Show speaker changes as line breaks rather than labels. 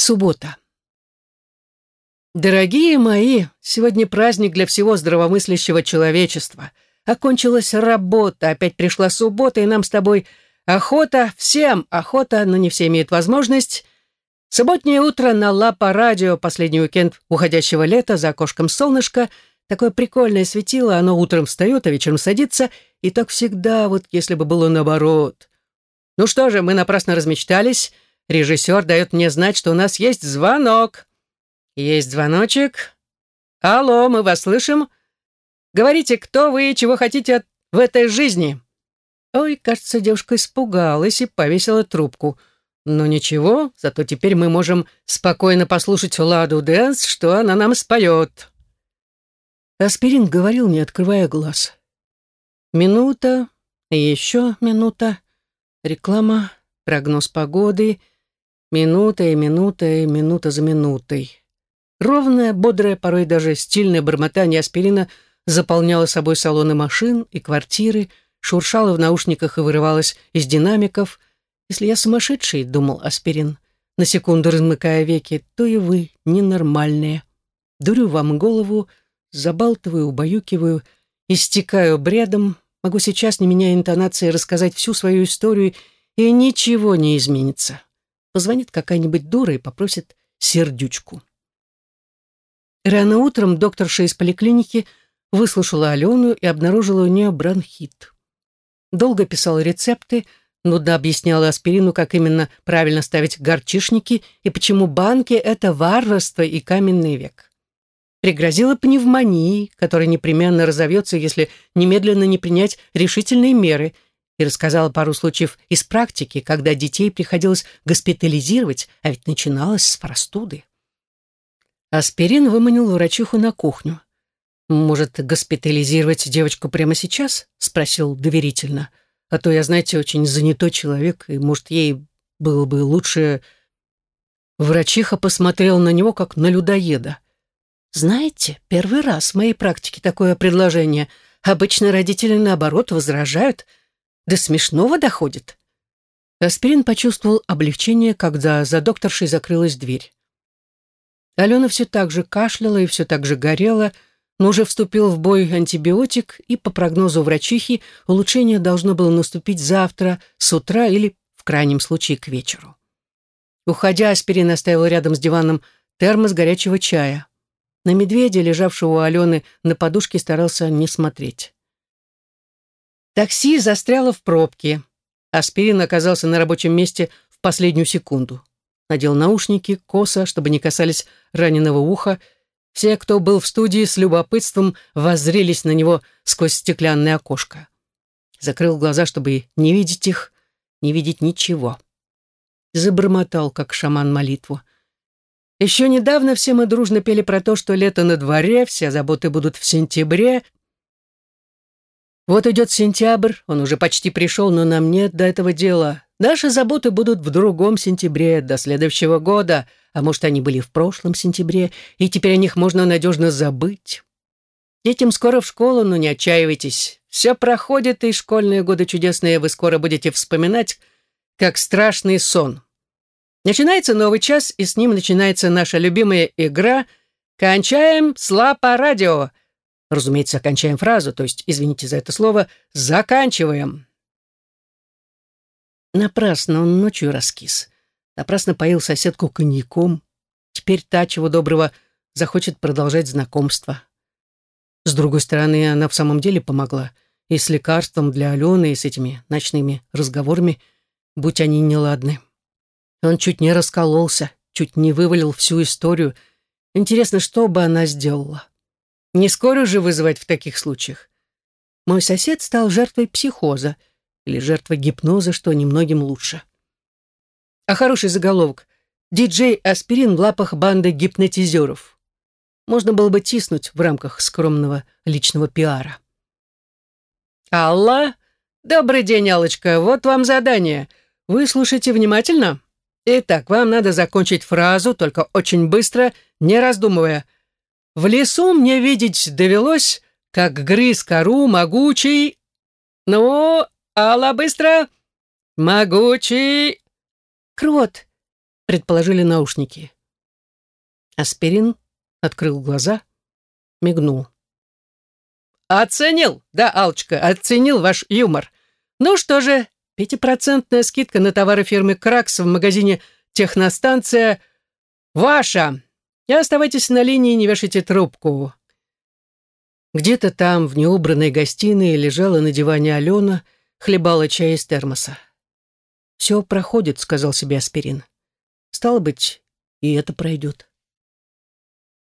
Суббота. Дорогие мои, сегодня праздник для всего здравомыслящего человечества. Окончилась работа, опять пришла суббота, и нам с тобой охота, всем охота, но не все имеют возможность. Субботнее утро на Лапа Радио, последний уикенд уходящего лета, за окошком солнышко, такое прикольное светило, оно утром встает, а вечером садится, и так всегда, вот если бы было наоборот. Ну что же, мы напрасно размечтались, Режиссер дает мне знать, что у нас есть звонок. Есть звоночек. Алло, мы вас слышим. Говорите, кто вы и чего хотите в этой жизни? Ой, кажется, девушка испугалась и повесила трубку. Но ничего, зато теперь мы можем спокойно послушать Ладу Дэнс, что она нам споет. Аспирин говорил, не открывая глаз. Минута, еще минута, реклама, прогноз погоды — Минута и минута и минута за минутой. Ровное, бодрое, порой даже стильное бормотание аспирина заполняло собой салоны машин и квартиры, шуршало в наушниках и вырывалось из динамиков. «Если я сумасшедший», — думал аспирин, на секунду размыкая веки, — «то и вы ненормальные. Дурю вам голову, забалтываю, убаюкиваю, истекаю бредом, могу сейчас, не меняя интонации, рассказать всю свою историю, и ничего не изменится». Позвонит какая-нибудь дура и попросит сердючку. Рано утром докторша из поликлиники выслушала Алену и обнаружила у нее бронхит. Долго писала рецепты, нудно объясняла аспирину, как именно правильно ставить горчишники и почему банки — это варварство и каменный век. Пригрозила пневмонией, которая непременно разовьется, если немедленно не принять решительные меры — и рассказала пару случаев из практики, когда детей приходилось госпитализировать, а ведь начиналось с простуды. Аспирин выманил врачиху на кухню. «Может, госпитализировать девочку прямо сейчас?» — спросил доверительно. «А то я, знаете, очень занятой человек, и, может, ей было бы лучше...» Врачиха посмотрела на него, как на людоеда. «Знаете, первый раз в моей практике такое предложение. Обычно родители, наоборот, возражают, до смешного доходит. Аспирин почувствовал облегчение, когда за докторшей закрылась дверь. Алена все так же кашляла и все так же горела, но уже вступил в бой антибиотик, и, по прогнозу врачихи, улучшение должно было наступить завтра, с утра или, в крайнем случае, к вечеру. Уходя, Аспирин оставил рядом с диваном термос горячего чая. На медведя, лежавшего у Алены на подушке, старался не смотреть. Такси застряло в пробке. Аспирин оказался на рабочем месте в последнюю секунду. Надел наушники, косо, чтобы не касались раненого уха. Все, кто был в студии, с любопытством воззрелись на него сквозь стеклянное окошко. Закрыл глаза, чтобы не видеть их, не видеть ничего. Забормотал, как шаман, молитву. Еще недавно все мы дружно пели про то, что лето на дворе, все заботы будут в сентябре, вот идет сентябрь, он уже почти пришел, но нам нет до этого дела. Наши заботы будут в другом сентябре, до следующего года, а может, они были в прошлом сентябре, и теперь о них можно надежно забыть. Детям скоро в школу, но не отчаивайтесь. Все проходит, и школьные годы чудесные вы скоро будете вспоминать, как страшный сон. Начинается новый час, и с ним начинается наша любимая игра «Кончаем слапа радио», Разумеется, окончаем фразу, то есть, извините за это слово, заканчиваем. Напрасно он ночью раскис. Напрасно поил соседку коньяком. Теперь та, чего доброго, захочет продолжать знакомство. С другой стороны, она в самом деле помогла. И с лекарством для Алены, и с этими ночными разговорами, будь они неладны. Он чуть не раскололся, чуть не вывалил всю историю. Интересно, что бы она сделала? Не скоро же вызывать в таких случаях. Мой сосед стал жертвой психоза или жертвой гипноза, что немногим лучше. А хороший заголовок «Диджей Аспирин в лапах банды гипнотизеров». Можно было бы тиснуть в рамках скромного личного пиара. «Алла? Добрый день, Аллочка. Вот вам задание. Вы слушайте внимательно. Итак, вам надо закончить фразу, только очень быстро, не раздумывая – в лесу мне видеть довелось, как грыз кору могучий... Ну, Алла, быстро! Могучий...
Крот!
предположили наушники. Аспирин открыл глаза, мигнул. «Оценил, да, Алчка, оценил ваш юмор. Ну что же, пятипроцентная скидка на товары фирмы «Кракс» в магазине «Техностанция» ваша. И оставайтесь на линии, не вешайте трубку». Где-то там, в неубранной гостиной, лежала на диване Алена, хлебала чай из термоса. «Все проходит», — сказал себе аспирин. «Стало быть, и это пройдет».